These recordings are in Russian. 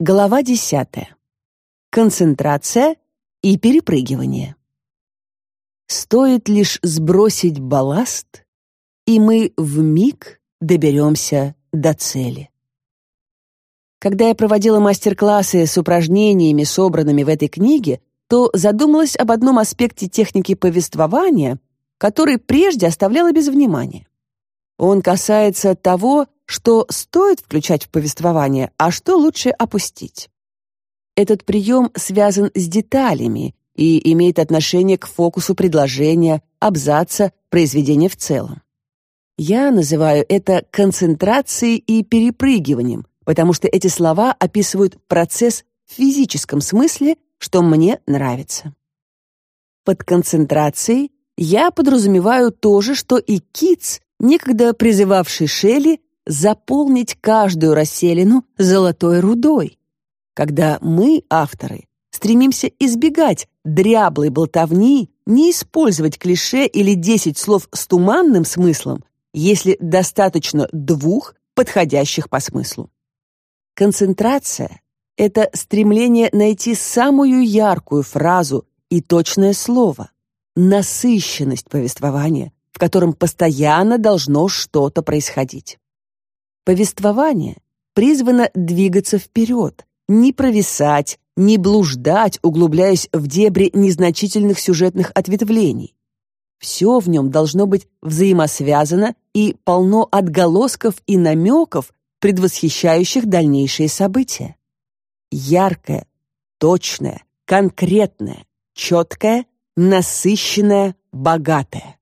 Глава 10. Концентрация и перепрыгивание. Стоит лишь сбросить балласт, и мы в миг доберемся до цели. Когда я проводила мастер-классы с упражнениями, собранными в этой книге, то задумалась об одном аспекте техники повествования, который прежде оставляла без внимания. Он касается того, что стоит включать в повествование, а что лучше опустить. Этот прием связан с деталями и имеет отношение к фокусу предложения, абзаца, произведения в целом. Я называю это концентрацией и перепрыгиванием, потому что эти слова описывают процесс в физическом смысле, что мне нравится. Под концентрацией я подразумеваю то же, что и Китс, некогда призывавший Шелли заполнить каждую расселину золотой рудой. Когда мы, авторы, стремимся избегать дряблой болтовни, не использовать клише или десять слов с туманным смыслом, если достаточно двух, подходящих по смыслу. Концентрация — это стремление найти самую яркую фразу и точное слово, насыщенность повествования, в котором постоянно должно что-то происходить. Повествование призвано двигаться вперед, не провисать, не блуждать, углубляясь в дебри незначительных сюжетных ответвлений. Все в нем должно быть взаимосвязано и полно отголосков и намеков предвосхищающих дальнейшие события. Яркое, точное, конкретное, четкое, насыщенное, богатое.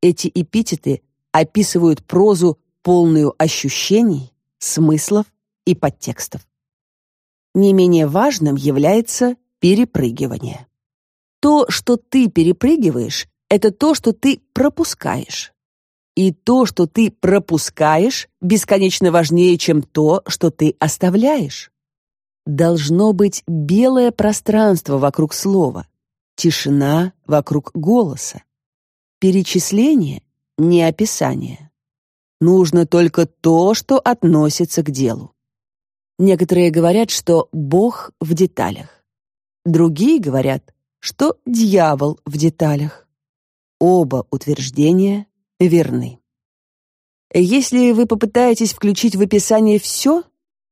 Эти эпитеты описывают прозу, полную ощущений, смыслов и подтекстов. Не менее важным является перепрыгивание. То, что ты перепрыгиваешь, это то, что ты пропускаешь. И то, что ты пропускаешь, бесконечно важнее, чем то, что ты оставляешь. Должно быть белое пространство вокруг слова, тишина вокруг голоса. Перечисление — не описание. Нужно только то, что относится к делу. Некоторые говорят, что Бог в деталях. Другие говорят, что дьявол в деталях. Оба утверждения верны. Если вы попытаетесь включить в описание все,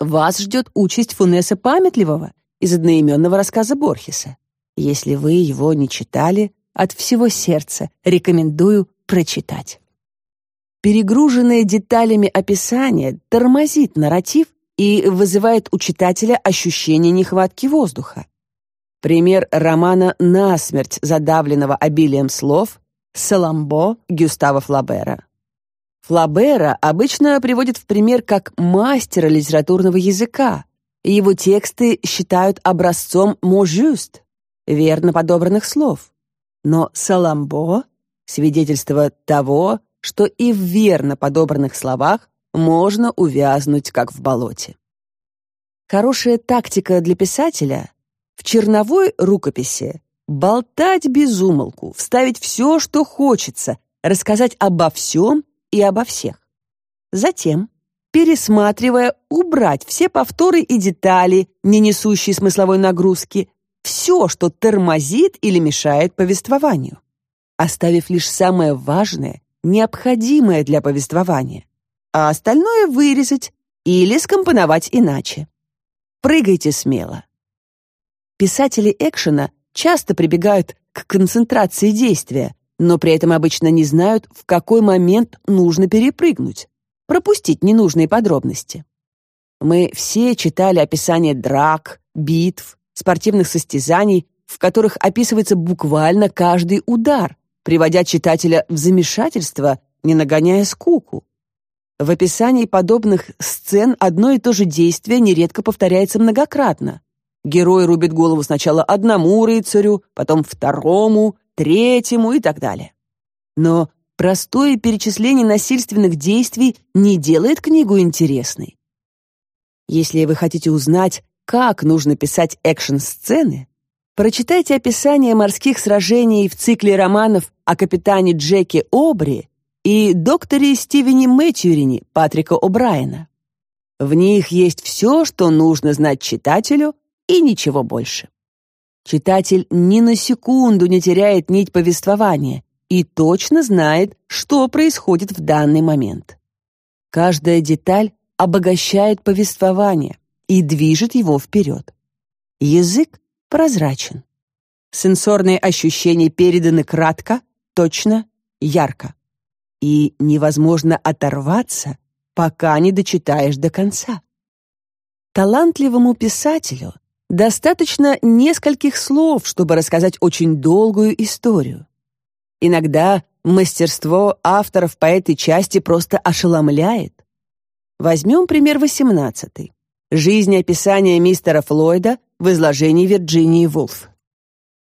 вас ждет участь Фунеса Памятливого из одноименного рассказа Борхеса. Если вы его не читали, от всего сердца рекомендую прочитать. Перегруженное деталями описание тормозит нарратив и вызывает у читателя ощущение нехватки воздуха. Пример романа «Насмерть», задавленного обилием слов, Саламбо Гюстава Флабера. Флабера обычно приводят в пример как мастера литературного языка, его тексты считают образцом «можюст» — верно подобранных слов. Но Саламбо — свидетельство того, что и в верно подобранных словах можно увязнуть, как в болоте. Хорошая тактика для писателя — в черновой рукописи Болтать без умолку, вставить все, что хочется, рассказать обо всем и обо всех. Затем, пересматривая, убрать все повторы и детали, не несущие смысловой нагрузки, все, что тормозит или мешает повествованию, оставив лишь самое важное, необходимое для повествования, а остальное вырезать или скомпоновать иначе. Прыгайте смело. Писатели экшена часто прибегают к концентрации действия, но при этом обычно не знают, в какой момент нужно перепрыгнуть, пропустить ненужные подробности. Мы все читали описание драк, битв, спортивных состязаний, в которых описывается буквально каждый удар, приводя читателя в замешательство, не нагоняя скуку. В описании подобных сцен одно и то же действие нередко повторяется многократно. Герой рубит голову сначала одному рыцарю, потом второму, третьему и так далее. Но простое перечисление насильственных действий не делает книгу интересной. Если вы хотите узнать, как нужно писать экшн-сцены, прочитайте описание морских сражений в цикле романов о капитане Джеке Обри и докторе Стивене Мэтьюрине Патрика О'Брайена. В них есть все, что нужно знать читателю, и ничего больше. Читатель ни на секунду не теряет нить повествования и точно знает, что происходит в данный момент. Каждая деталь обогащает повествование и движет его вперед. Язык прозрачен. Сенсорные ощущения переданы кратко, точно, ярко. И невозможно оторваться, пока не дочитаешь до конца. Талантливому писателю достаточно нескольких слов, чтобы рассказать очень долгую историю. Иногда мастерство авторов по этой части просто ошеломляет. Возьмем пример 18. Жизнеописание мистера Флойда в изложении Вирджинии Вулф.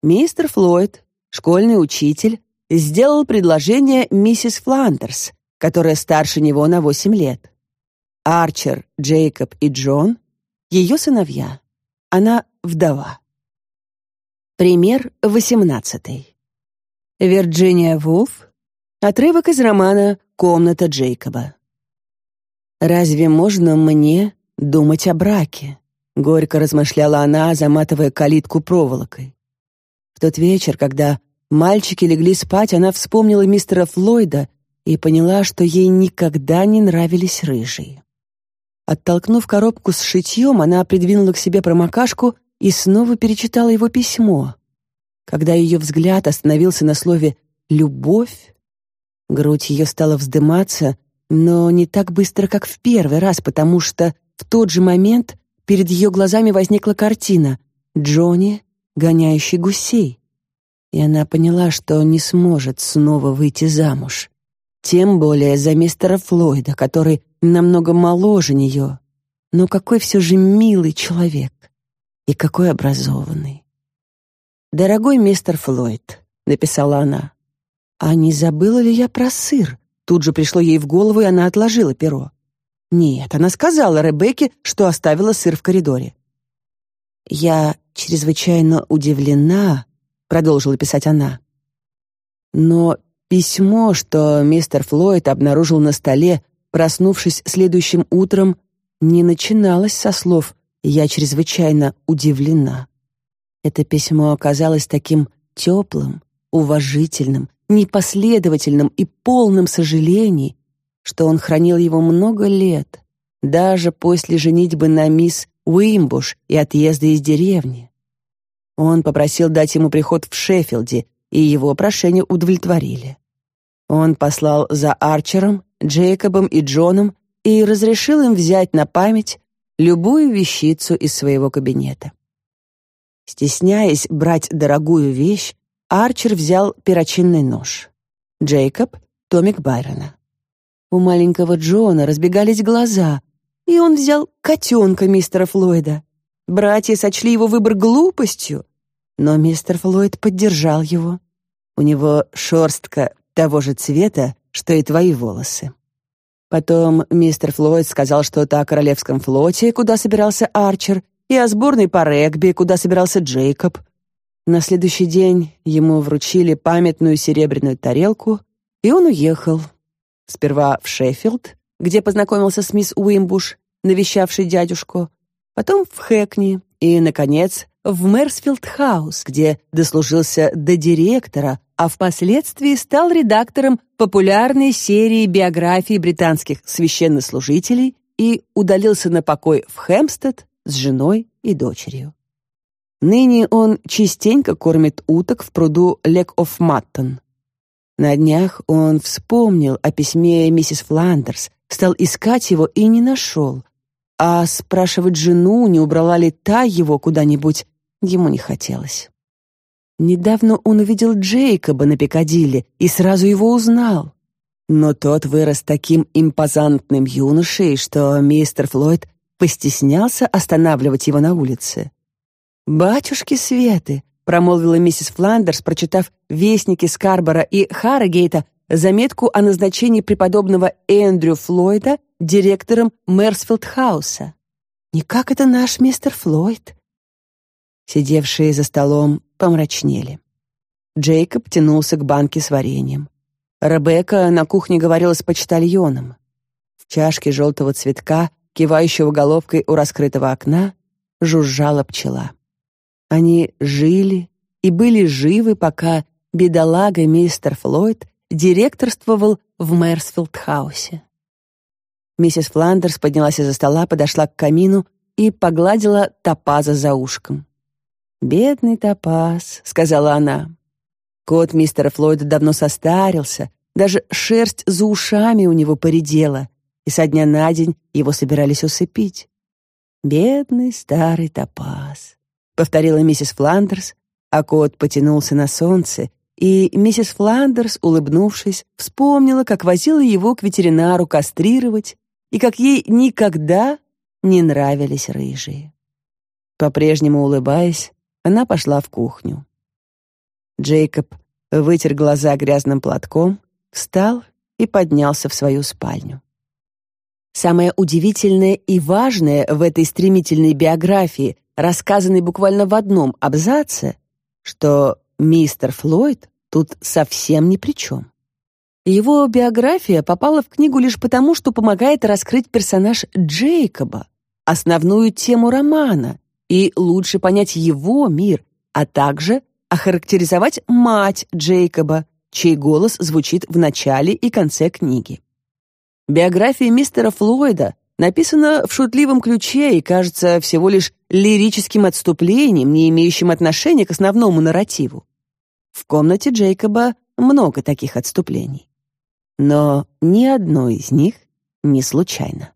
Мистер Флойд, школьный учитель, сделал предложение миссис Фландерс, которая старше него на 8 лет. Арчер, Джейкоб и Джон — ее сыновья. Она вдова. Пример 18. Вирджиния Вулф. Отрывок из романа «Комната Джейкоба». «Разве можно мне думать о браке?» — горько размышляла она, заматывая калитку проволокой. В тот вечер, когда мальчики легли спать, она вспомнила мистера Флойда и поняла, что ей никогда не нравились рыжие. Оттолкнув коробку с шитьем, она придвинула к себе промокашку и снова перечитала его письмо. Когда ее взгляд остановился на слове «любовь», грудь ее стала вздыматься, но не так быстро, как в первый раз, потому что в тот же момент перед ее глазами возникла картина Джонни, гоняющий гусей. И она поняла, что не сможет снова выйти замуж. Тем более за мистера Флойда, который намного моложе нее, но какой все же милый человек и какой образованный. «Дорогой мистер Флойд», — написала она, — «а не забыла ли я про сыр?» Тут же пришло ей в голову, и она отложила перо. Нет, она сказала Ребекке, что оставила сыр в коридоре. «Я чрезвычайно удивлена», — продолжила писать она. Но письмо, что мистер Флойд обнаружил на столе, проснувшись следующим утром, не начиналось со слов «я чрезвычайно удивлена». Это письмо оказалось таким теплым, уважительным, непоследовательным и полным сожалений, что он хранил его много лет, даже после женитьбы на мисс Уимбуш и отъезда из деревни. Он попросил дать ему приход в Шеффилде, и его прошение удовлетворили. Он послал за Арчером, Джейкобом и Джоном и разрешил им взять на память любую вещицу из своего кабинета. Стесняясь брать дорогую вещь, Арчер взял перочинный нож. Джейкоб — томик Байрона. У маленького Джона разбегались глаза, и он взял котенка мистера Флойда. Братья сочли его выбор глупостью, но мистер Флойд поддержал его. У него шерстка того же цвета, что и твои волосы. Потом мистер Флойд сказал что-то о Королевском флоте, куда собирался Арчер, и о сборной по регби, куда собирался Джейкоб. На следующий день ему вручили памятную серебряную тарелку, и он уехал. Сперва в Шеффилд, где познакомился с мисс Уимбуш, навещавшей дядюшку, потом в Хэкни и, наконец, в Мерсфилд-хаус, где дослужился до директора, а впоследствии стал редактором популярной серии биографий британских священнослужителей и удалился на покой в Хэмпстед с женой и дочерью. Ныне он частенько кормит уток в пруду Лег оф Маттон. На днях он вспомнил о письме миссис Фландерс, стал искать его и не нашел, а спрашивать жену, не убрала ли та его куда-нибудь, ему не хотелось. Недавно он увидел Джейкоба на Пикадилли и сразу его узнал. Но тот вырос таким импозантным юношей, что мистер Флойд постеснялся останавливать его на улице. «Батюшки-светы!» — промолвила миссис Фландерс, прочитав в «Вестнике Скарборо и Харрогейта» заметку о назначении преподобного Эндрю Флойда директором Мерсфилд-хауса. «Никак это наш мистер Флойд?» Сидевшие за столом помрачнели. Джейкоб тянулся к банке с вареньем. Ребекка на кухне говорила с почтальоном. В чашке желтого цветка кивающего головкой у раскрытого окна, жужжала пчела. Они жили и были живы, пока бедолага мистер Флойд директорствовал в Мэрсфилд-хаусе. Миссис Фландерс поднялась из-за стола, подошла к камину и погладила Топаза за ушком. «Бедный Топаз», — сказала она. Кот мистера Флойда давно состарился, даже шерсть за ушами у него поредела, и со дня на день его собирались усыпить. «Бедный старый топаз», — повторила миссис Фландерс, а кот потянулся на солнце, и миссис Фландерс, улыбнувшись, вспомнила, как возила его к ветеринару кастрировать и как ей никогда не нравились рыжие. По-прежнему улыбаясь, она пошла в кухню. Джейкоб вытер глаза грязным платком, встал и поднялся в свою спальню. Самое удивительное и важное в этой стремительной биографии, рассказанной буквально в одном абзаце, что мистер Флойд тут совсем ни при чем. Его биография попала в книгу лишь потому, что помогает раскрыть персонаж Джейкоба, основную тему романа, и лучше понять его мир, а также охарактеризовать мать Джейкоба, чей голос звучит в начале и конце книги. Биография мистера Флойда написана в шутливом ключе и кажется всего лишь лирическим отступлением, не имеющим отношения к основному нарративу. В комнате Джейкоба много таких отступлений. Но ни одно из них не случайно.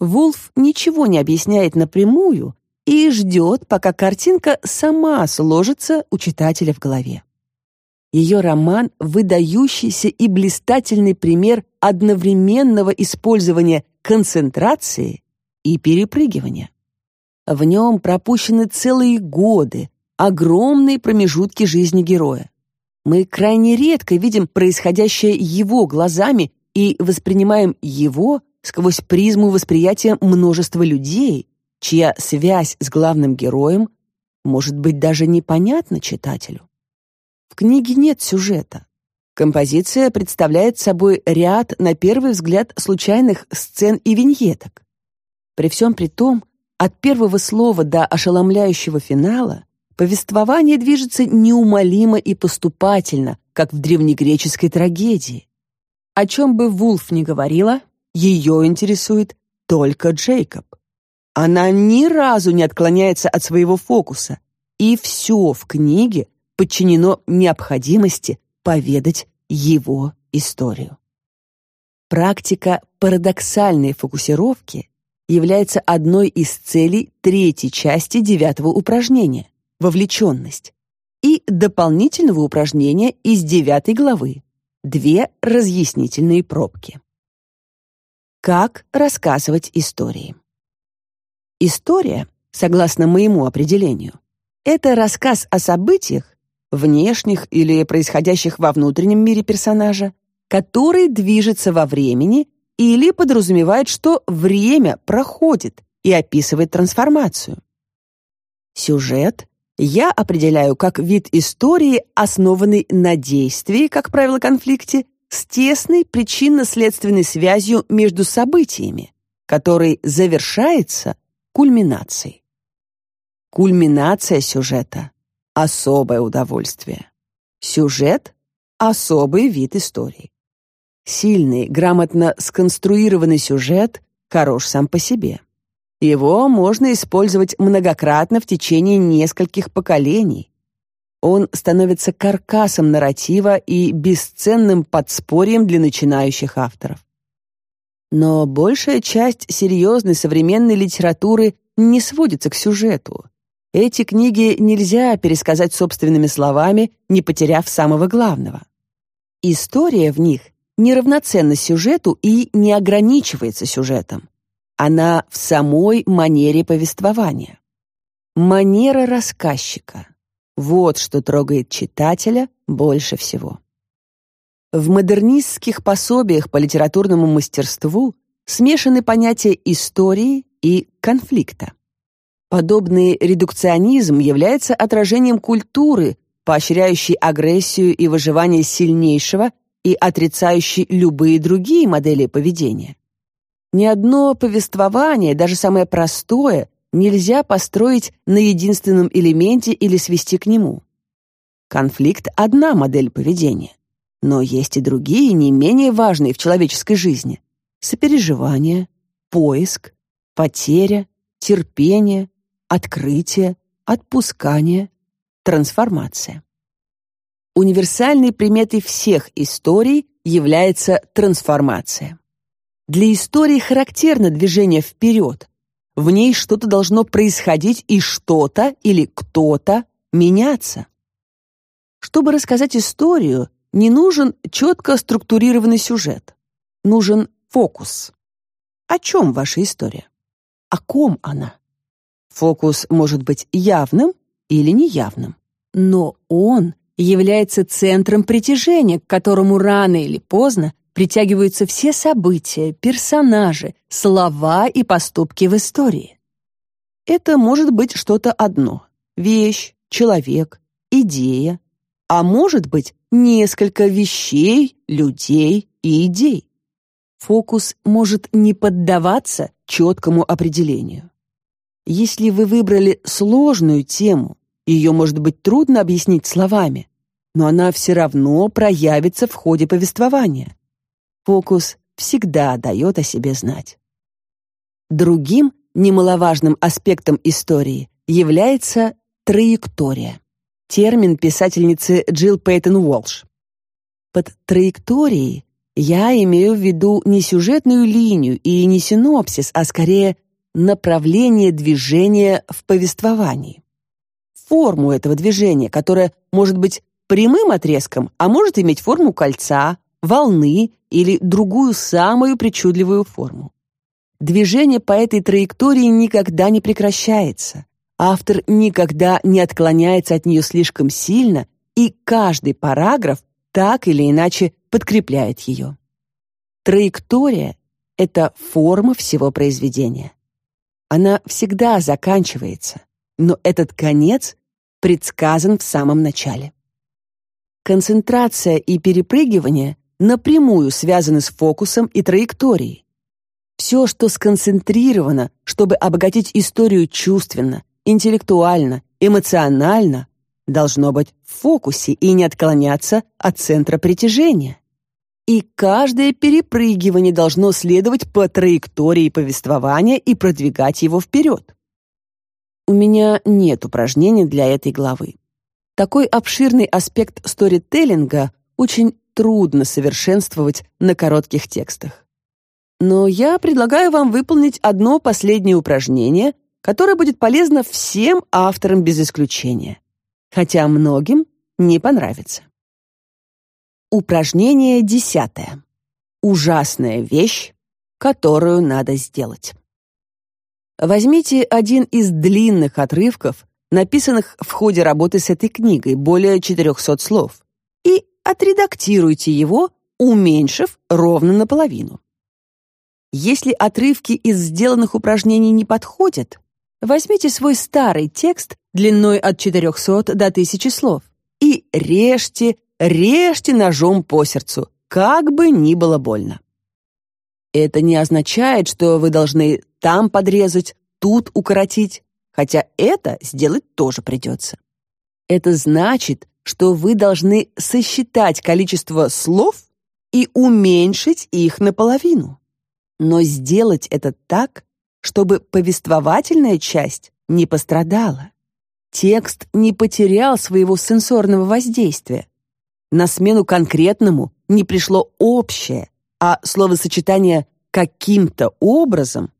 Вулф ничего не объясняет напрямую и ждет, пока картинка сама сложится у читателя в голове. Ее роман — выдающийся и блистательный пример одновременного использования концентрации и перепрыгивания. В нем пропущены целые годы, огромные промежутки жизни героя. Мы крайне редко видим происходящее его глазами и воспринимаем его сквозь призму восприятия множества людей, чья связь с главным героем может быть даже непонятна читателю. В книге нет сюжета. Композиция представляет собой ряд, на первый взгляд, случайных сцен и виньеток. При всем при том, от первого слова до ошеломляющего финала повествование движется неумолимо и поступательно, как в древнегреческой трагедии. О чем бы Вулф ни говорила, ее интересует только Джейкоб. Она ни разу не отклоняется от своего фокуса, и все в книге подчинено необходимости поведать его историю. Практика парадоксальной фокусировки является одной из целей третьей части девятого упражнения — вовлеченность, и дополнительного упражнения из девятой главы — две разъяснительные пробки. Как рассказывать истории? История, согласно моему определению, это рассказ о событиях, внешних или происходящих во внутреннем мире персонажа, который движется во времени или подразумевает, что время проходит и описывает трансформацию. Сюжет я определяю как вид истории, основанный на действии, как правило, конфликте, с тесной причинно-следственной связью между событиями, который завершается кульминацией. Кульминация сюжета — особое удовольствие. Сюжет — особый вид истории. Сильный, грамотно сконструированный сюжет хорош сам по себе. Его можно использовать многократно в течение нескольких поколений. Он становится каркасом нарратива и бесценным подспорьем для начинающих авторов. Но большая часть серьезной современной литературы не сводится к сюжету. Эти книги нельзя пересказать собственными словами, не потеряв самого главного. История в них неравноценна сюжету и не ограничивается сюжетом. Она в самой манере повествования. Манера рассказчика. Вот что трогает читателя больше всего. В модернистских пособиях по литературному мастерству смешаны понятия истории и конфликта. Подобный редукционизм является отражением культуры, поощряющей агрессию и выживание сильнейшего и отрицающей любые другие модели поведения. Ни одно повествование, даже самое простое, нельзя построить на единственном элементе или свести к нему. Конфликт — одна модель поведения. Но есть и другие, не менее важные в человеческой жизни. Сопереживание, поиск, потеря, терпение, открытие, отпускание, трансформация. Универсальной приметой всех историй является трансформация. Для истории характерно движение вперед. В ней что-то должно происходить и что-то или кто-то меняться. Чтобы рассказать историю, не нужен четко структурированный сюжет. Нужен фокус. О чем ваша история? О ком она? Фокус может быть явным или неявным, но он является центром притяжения, к которому рано или поздно притягиваются все события, персонажи, слова и поступки в истории. Это может быть что-то одно — вещь, человек, идея, а может быть несколько вещей, людей и идей. Фокус может не поддаваться четкому определению. Если вы выбрали сложную тему, ее может быть трудно объяснить словами, но она все равно проявится в ходе повествования. Фокус всегда дает о себе знать. Другим немаловажным аспектом истории является траектория. Термин писательницы Джилл Пейтон Уолш. Под траекторией я имею в виду не сюжетную линию и не синопсис, а скорее направление движения в повествовании. Форму этого движения, которое может быть прямым отрезком, а может иметь форму кольца, волны или другую самую причудливую форму. Движение по этой траектории никогда не прекращается. Автор никогда не отклоняется от нее слишком сильно, и каждый параграф так или иначе подкрепляет ее. Траектория — это форма всего произведения. Она всегда заканчивается, но этот конец предсказан в самом начале. Концентрация и перепрыгивание напрямую связаны с фокусом и траекторией. Все, что сконцентрировано, чтобы обогатить историю чувственно, интеллектуально, эмоционально, должно быть в фокусе и не отклоняться от центра притяжения и каждое перепрыгивание должно следовать по траектории повествования и продвигать его вперед. У меня нет упражнений для этой главы. Такой обширный аспект сторителлинга очень трудно совершенствовать на коротких текстах. Но я предлагаю вам выполнить одно последнее упражнение, которое будет полезно всем авторам без исключения, хотя многим не понравится. Упражнение десятое. Ужасная вещь, которую надо сделать. Возьмите один из длинных отрывков, написанных в ходе работы с этой книгой, более 400 слов, и отредактируйте его, уменьшив ровно наполовину. Если отрывки из сделанных упражнений не подходят, возьмите свой старый текст длиной от 400 до 1000 слов и режьте, режьте ножом по сердцу, как бы ни было больно. Это не означает, что вы должны там подрезать, тут укоротить, хотя это сделать тоже придется. Это значит, что вы должны сосчитать количество слов и уменьшить их наполовину. Но сделать это так, чтобы повествовательная часть не пострадала. Текст не потерял своего сенсорного воздействия, на смену конкретному не пришло общее, а словосочетание «каким-то образом»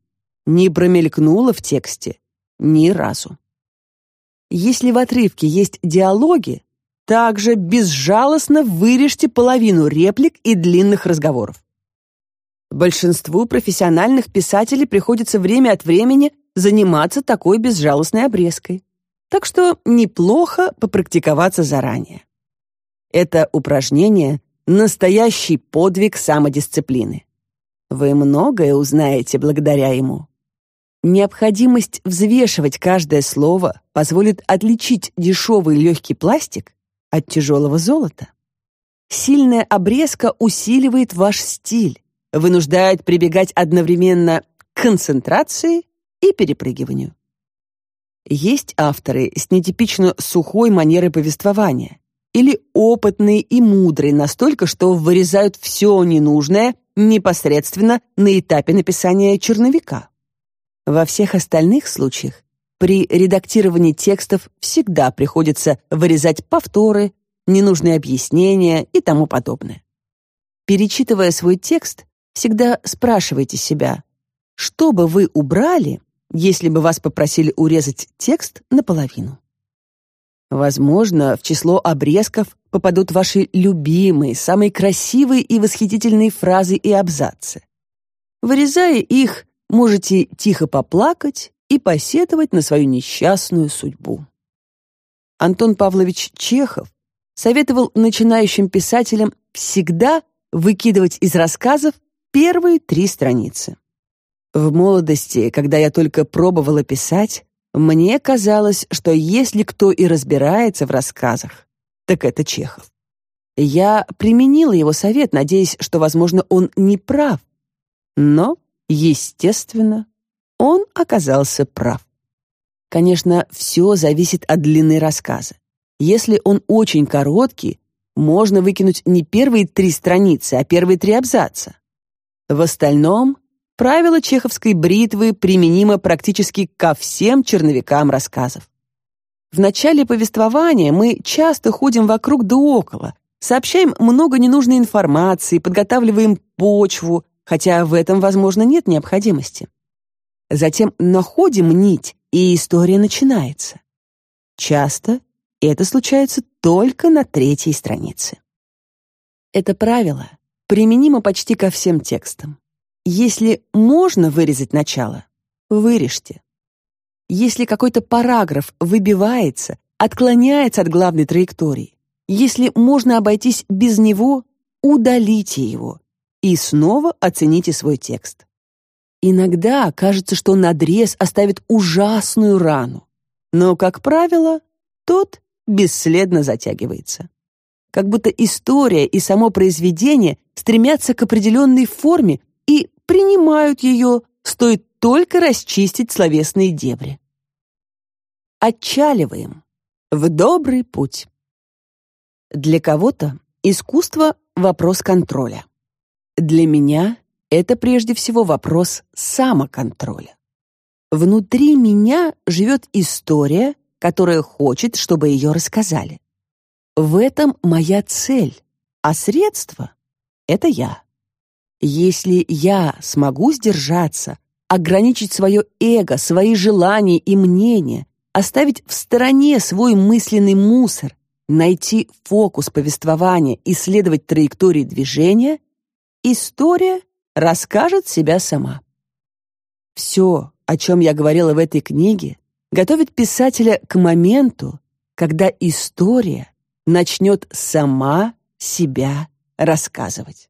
не промелькнуло в тексте ни разу. Если в отрывке есть диалоги, также безжалостно вырежьте половину реплик и длинных разговоров. Большинству профессиональных писателей приходится время от времени заниматься такой безжалостной обрезкой. Так что неплохо попрактиковаться заранее. Это упражнение — настоящий подвиг самодисциплины. Вы многое узнаете благодаря ему. Необходимость взвешивать каждое слово позволит отличить дешевый легкий пластик от тяжелого золота. Сильная обрезка усиливает ваш стиль, вынуждает прибегать одновременно к концентрации и перепрыгиванию. Есть авторы с нетипично сухой манерой повествования или опытные и мудрые настолько, что вырезают все ненужное непосредственно на этапе написания черновика. Во всех остальных случаях при редактировании текстов всегда приходится вырезать повторы, ненужные объяснения и тому подобное. Перечитывая свой текст, всегда спрашивайте себя, что бы вы убрали, если бы вас попросили урезать текст наполовину. Возможно, в число обрезков попадут ваши любимые, самые красивые и восхитительные фразы и абзацы. Вырезая их, можете тихо поплакать и посетовать на свою несчастную судьбу. Антон Павлович Чехов советовал начинающим писателям всегда выкидывать из рассказов первые три страницы. В молодости, когда я только пробовала писать, мне казалось, что если кто и разбирается в рассказах, так это Чехов. Я применила его совет, надеясь, что, возможно, он не прав. Но, естественно, он оказался прав. Конечно, все зависит от длины рассказа. Если он очень короткий, можно выкинуть не первые три страницы, а первые три абзаца. В остальном Правило чеховской бритвы применимо практически ко всем черновикам рассказов. В начале повествования мы часто ходим вокруг да около, сообщаем много ненужной информации, подготавливаем почву, хотя в этом, возможно, нет необходимости. Затем находим нить, и история начинается. Часто это случается только на третьей странице. Это правило применимо почти ко всем текстам. Если можно вырезать начало, вырежьте. Если какой-то параграф выбивается, отклоняется от главной траектории, если можно обойтись без него, удалите его и снова оцените свой текст. Иногда кажется, что надрез оставит ужасную рану, но, как правило, тот бесследно затягивается. Как будто история и само произведение стремятся к определенной форме и принимают ее, стоит только расчистить словесные дебри. Отчаливаем. В добрый путь. Для кого-то искусство — вопрос контроля. Для меня это прежде всего вопрос самоконтроля. Внутри меня живет история, которая хочет, чтобы ее рассказали. В этом моя цель, а средство — это я. Если я смогу сдержаться, ограничить свое эго, свои желания и мнения, оставить в стороне свой мысленный мусор, найти фокус повествования и следовать траектории движения, история расскажет себя сама. Все, о чем я говорила в этой книге, готовит писателя к моменту, когда история начнет сама себя рассказывать.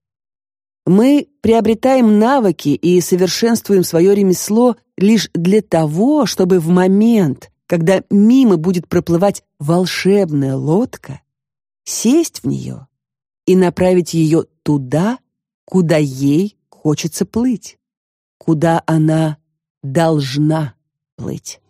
Мы приобретаем навыки и совершенствуем свое ремесло лишь для того, чтобы в момент, когда мимо будет проплывать волшебная лодка, сесть в нее и направить ее туда, куда ей хочется плыть, куда она должна плыть.